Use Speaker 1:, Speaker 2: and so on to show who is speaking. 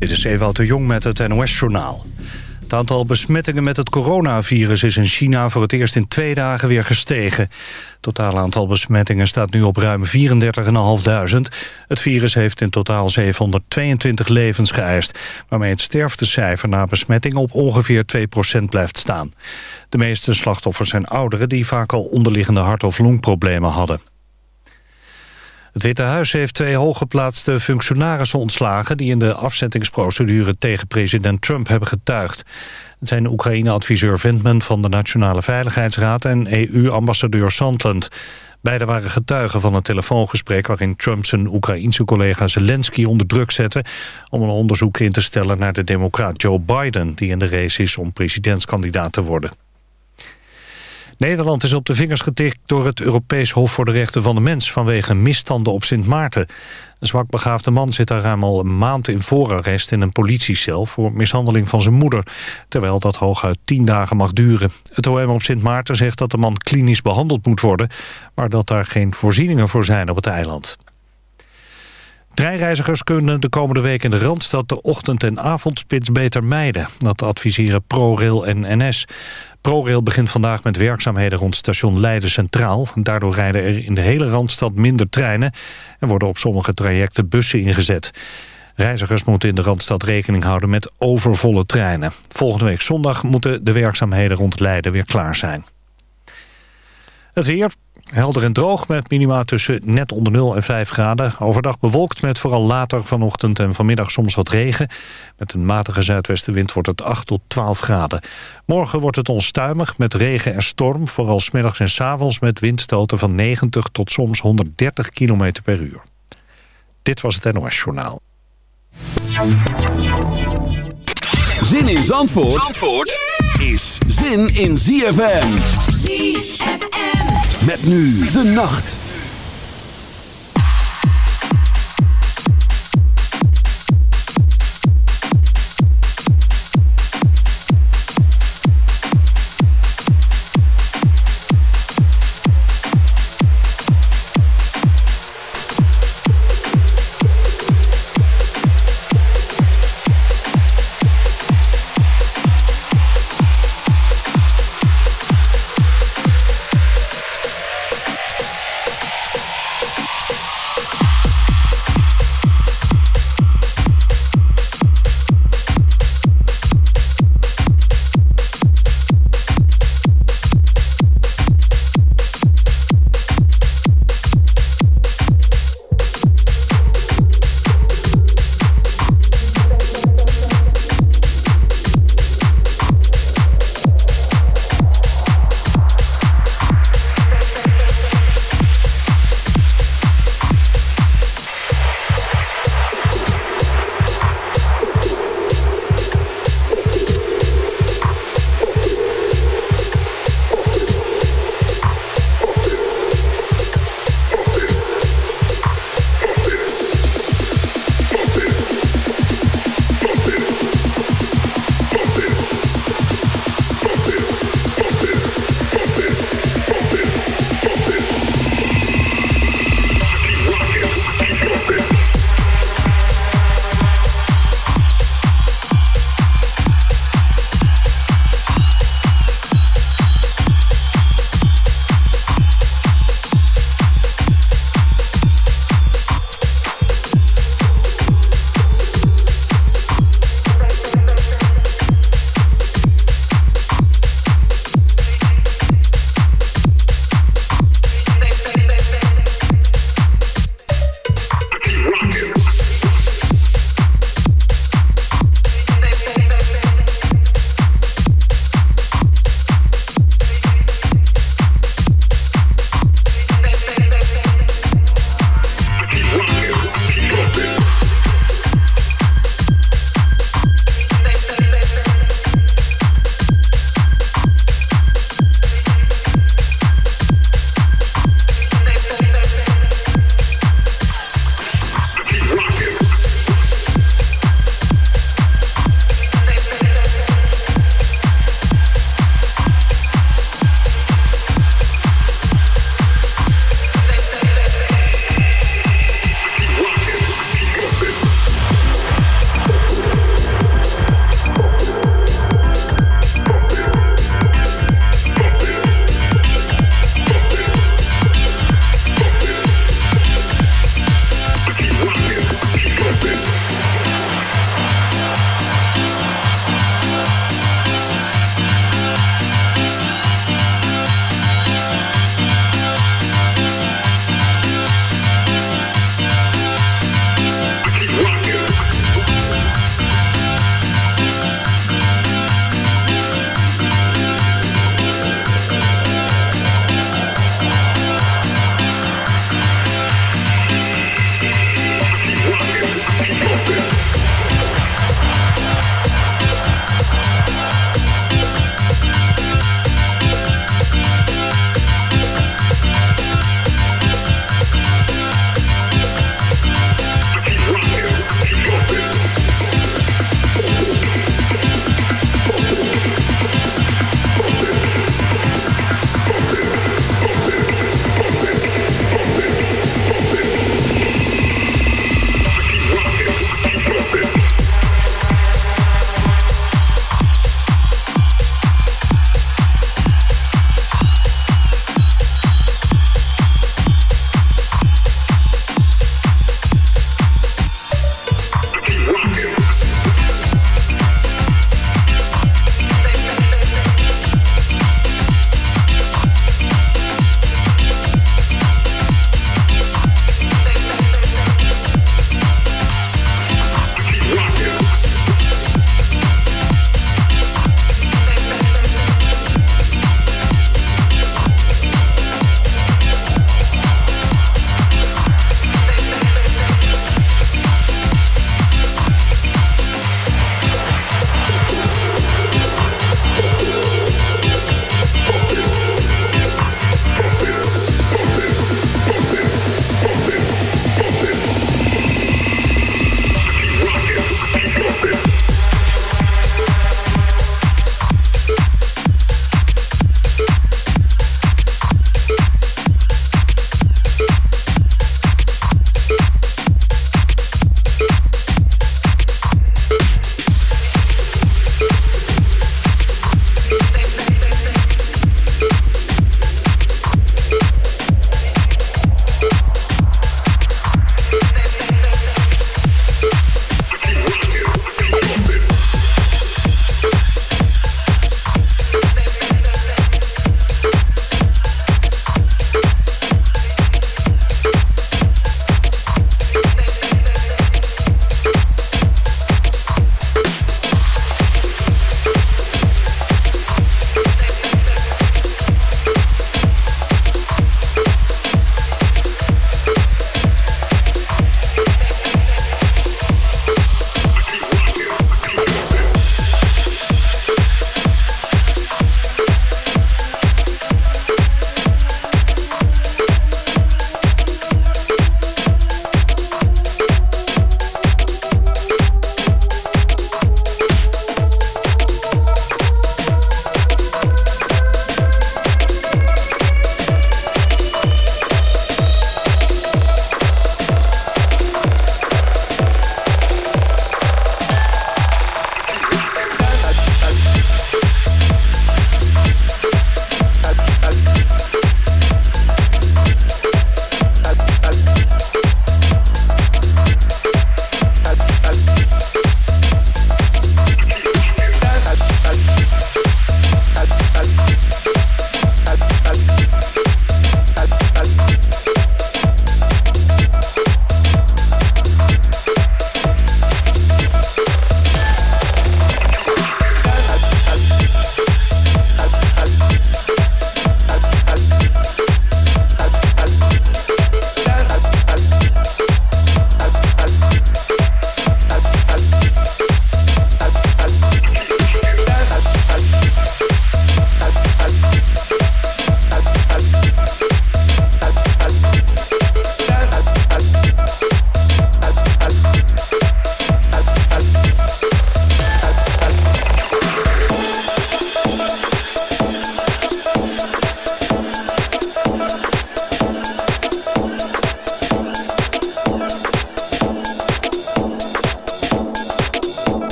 Speaker 1: Dit is Ewout de Jong met het NOS-journaal. Het aantal besmettingen met het coronavirus is in China voor het eerst in twee dagen weer gestegen. Het totaal aantal besmettingen staat nu op ruim 34.500. Het virus heeft in totaal 722 levens geëist... waarmee het sterftecijfer na besmetting op ongeveer 2% blijft staan. De meeste slachtoffers zijn ouderen die vaak al onderliggende hart- of longproblemen hadden. Het Witte Huis heeft twee hooggeplaatste functionarissen ontslagen... die in de afzettingsprocedure tegen president Trump hebben getuigd. Het zijn Oekraïne-adviseur Vindman van de Nationale Veiligheidsraad... en EU-ambassadeur Sandland. Beiden waren getuigen van een telefoongesprek... waarin Trump zijn Oekraïense collega Zelensky onder druk zette... om een onderzoek in te stellen naar de democraat Joe Biden... die in de race is om presidentskandidaat te worden. Nederland is op de vingers getikt door het Europees Hof voor de Rechten van de Mens... vanwege misstanden op Sint Maarten. Een zwakbegaafde man zit daar ruim al een maand in voorarrest... in een politiecel voor mishandeling van zijn moeder... terwijl dat hooguit tien dagen mag duren. Het OM op Sint Maarten zegt dat de man klinisch behandeld moet worden... maar dat daar geen voorzieningen voor zijn op het eiland. Treinreizigers kunnen de komende week in de Randstad de ochtend- en avondspits beter mijden. Dat adviseren ProRail en NS. ProRail begint vandaag met werkzaamheden rond station Leiden Centraal. Daardoor rijden er in de hele Randstad minder treinen... en worden op sommige trajecten bussen ingezet. Reizigers moeten in de Randstad rekening houden met overvolle treinen. Volgende week zondag moeten de werkzaamheden rond Leiden weer klaar zijn. Het weer, helder en droog met minima tussen net onder 0 en 5 graden. Overdag bewolkt met vooral later vanochtend en vanmiddag soms wat regen. Met een matige zuidwestenwind wordt het 8 tot 12 graden. Morgen wordt het onstuimig met regen en storm. Vooral smiddags en s avonds met windstoten van 90 tot soms 130 km per uur. Dit was het NOS Journaal.
Speaker 2: Zin in Zandvoort, Zandvoort is zin in ZFM. ZFM. Met nu de nacht.